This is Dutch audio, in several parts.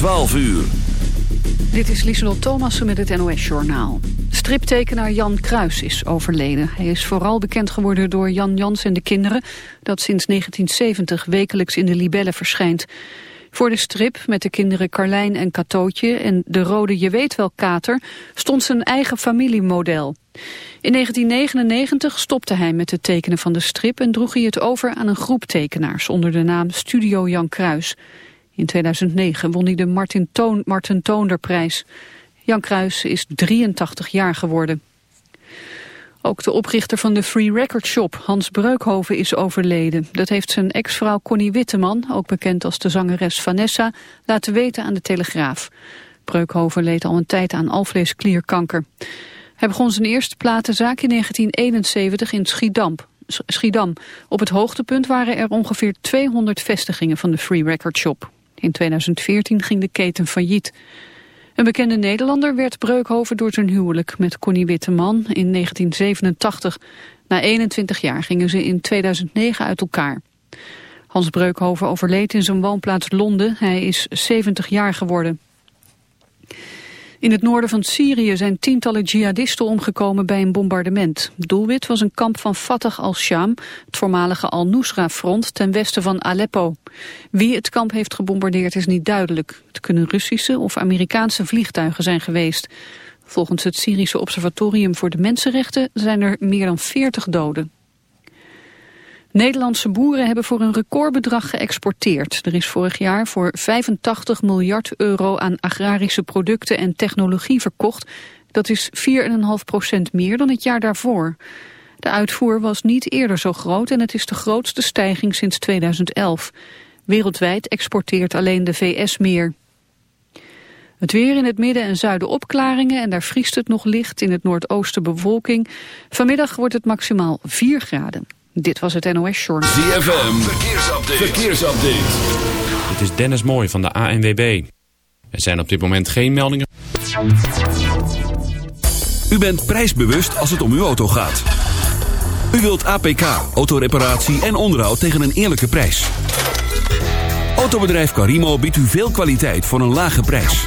12 uur. Dit is Lieselot Thomassen met het NOS-journaal. Striptekenaar Jan Kruis is overleden. Hij is vooral bekend geworden door Jan Jans en de kinderen... dat sinds 1970 wekelijks in de Libelle verschijnt. Voor de strip met de kinderen Carlijn en Katootje... en de rode Je weet wel kater stond zijn eigen familiemodel. In 1999 stopte hij met het tekenen van de strip... en droeg hij het over aan een groep tekenaars onder de naam Studio Jan Kruis... In 2009 won hij de Martin, Toon, Martin Toonderprijs. Jan Kruis is 83 jaar geworden. Ook de oprichter van de Free Record Shop, Hans Breukhoven, is overleden. Dat heeft zijn ex-vrouw Connie Witteman, ook bekend als de zangeres Vanessa, laten weten aan de Telegraaf. Breukhoven leed al een tijd aan alvleesklierkanker. Hij begon zijn eerste platenzaak in 1971 in Schiedam. Schiedam. Op het hoogtepunt waren er ongeveer 200 vestigingen van de Free Record Shop. In 2014 ging de keten failliet. Een bekende Nederlander werd Breukhoven door zijn huwelijk met Connie Witteman in 1987. Na 21 jaar gingen ze in 2009 uit elkaar. Hans Breukhoven overleed in zijn woonplaats Londen. Hij is 70 jaar geworden. In het noorden van Syrië zijn tientallen jihadisten omgekomen bij een bombardement. Doelwit was een kamp van Fatah al-Sham, het voormalige al-Nusra-front ten westen van Aleppo. Wie het kamp heeft gebombardeerd is niet duidelijk. Het kunnen Russische of Amerikaanse vliegtuigen zijn geweest. Volgens het Syrische Observatorium voor de Mensenrechten zijn er meer dan 40 doden. Nederlandse boeren hebben voor een recordbedrag geëxporteerd. Er is vorig jaar voor 85 miljard euro aan agrarische producten en technologie verkocht. Dat is 4,5 procent meer dan het jaar daarvoor. De uitvoer was niet eerder zo groot en het is de grootste stijging sinds 2011. Wereldwijd exporteert alleen de VS meer. Het weer in het midden en zuiden opklaringen en daar vriest het nog licht in het noordoosten bewolking. Vanmiddag wordt het maximaal 4 graden. Dit was het NOS Journal. ZFM, verkeersupdate. verkeersupdate. Het is Dennis Mooi van de ANWB. Er zijn op dit moment geen meldingen. U bent prijsbewust als het om uw auto gaat. U wilt APK, autoreparatie en onderhoud tegen een eerlijke prijs. Autobedrijf Carimo biedt u veel kwaliteit voor een lage prijs.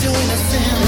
so innocent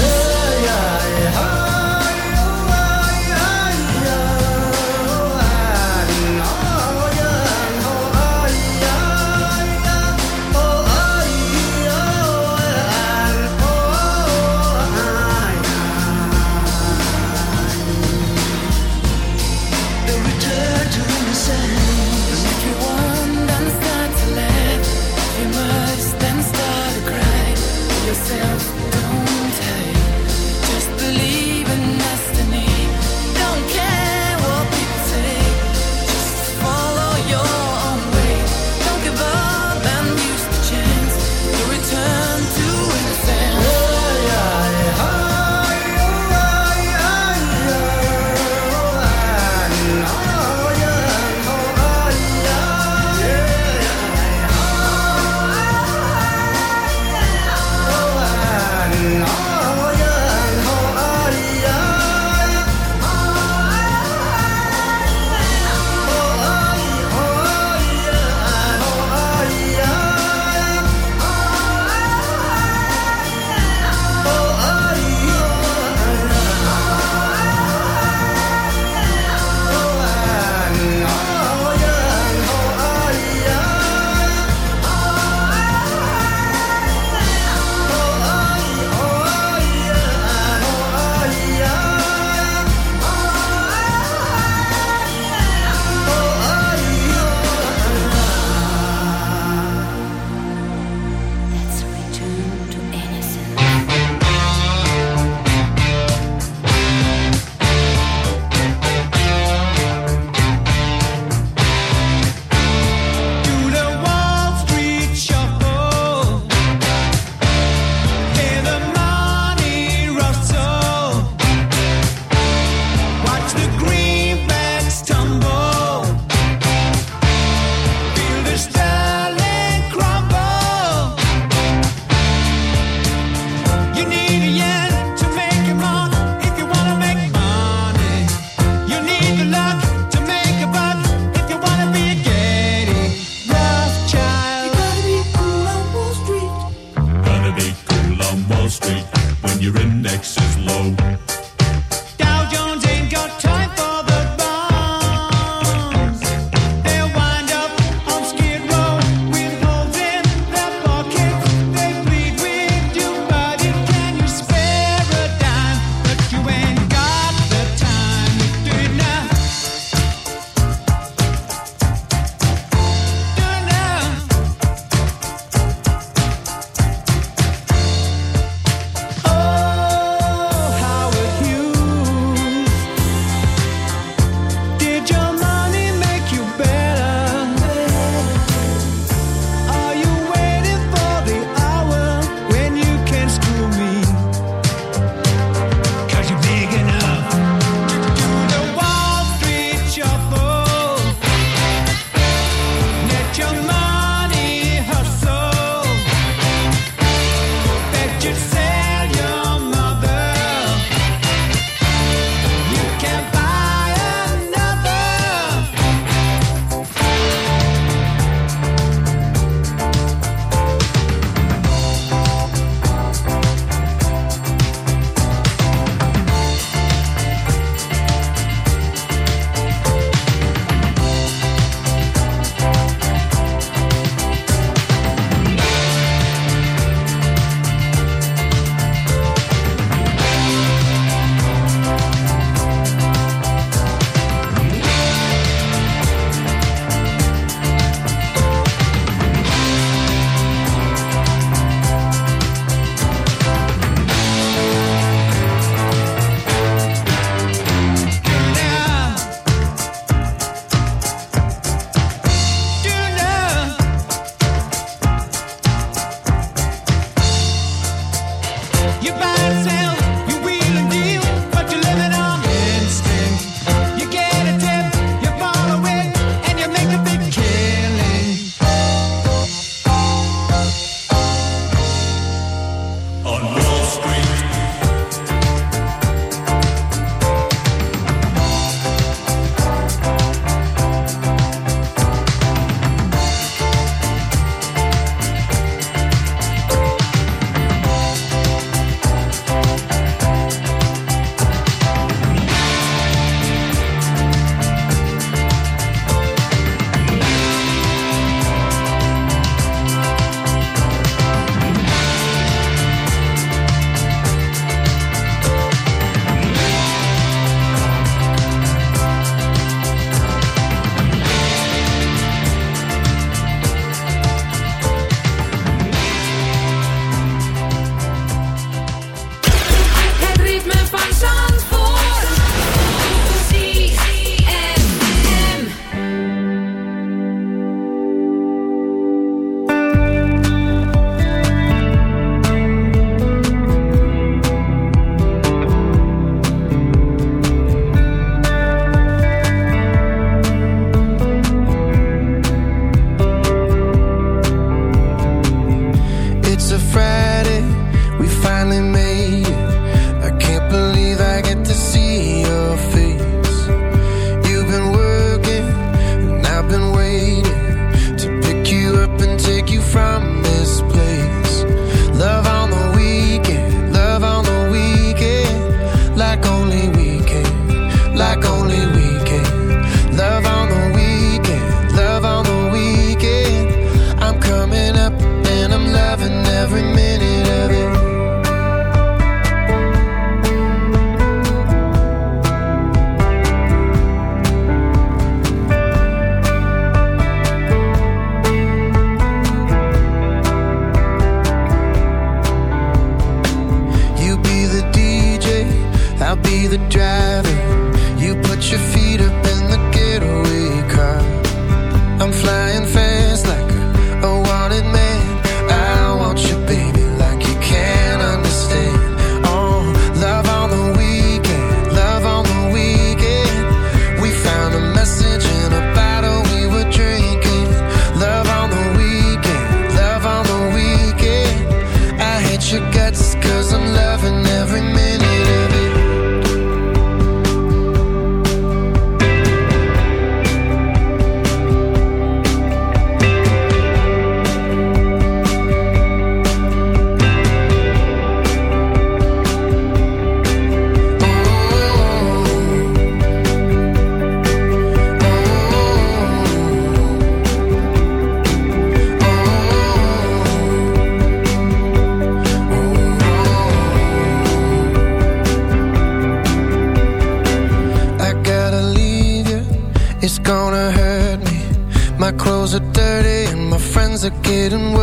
getting worse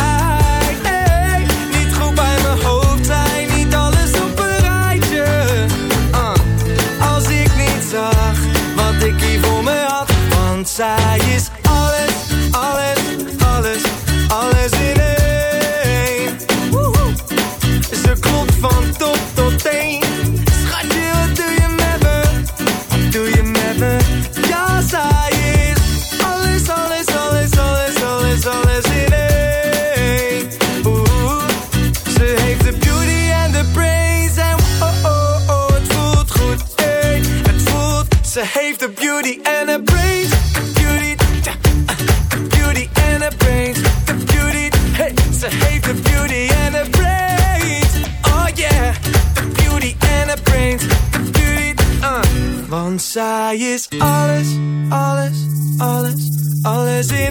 Is alles, alles, alles, alles in